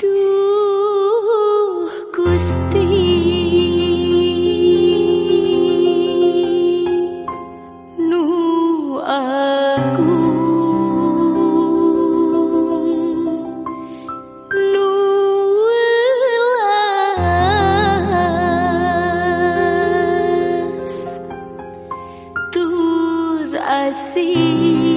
Duh Gusti. Nu aku. Nu las Tur asih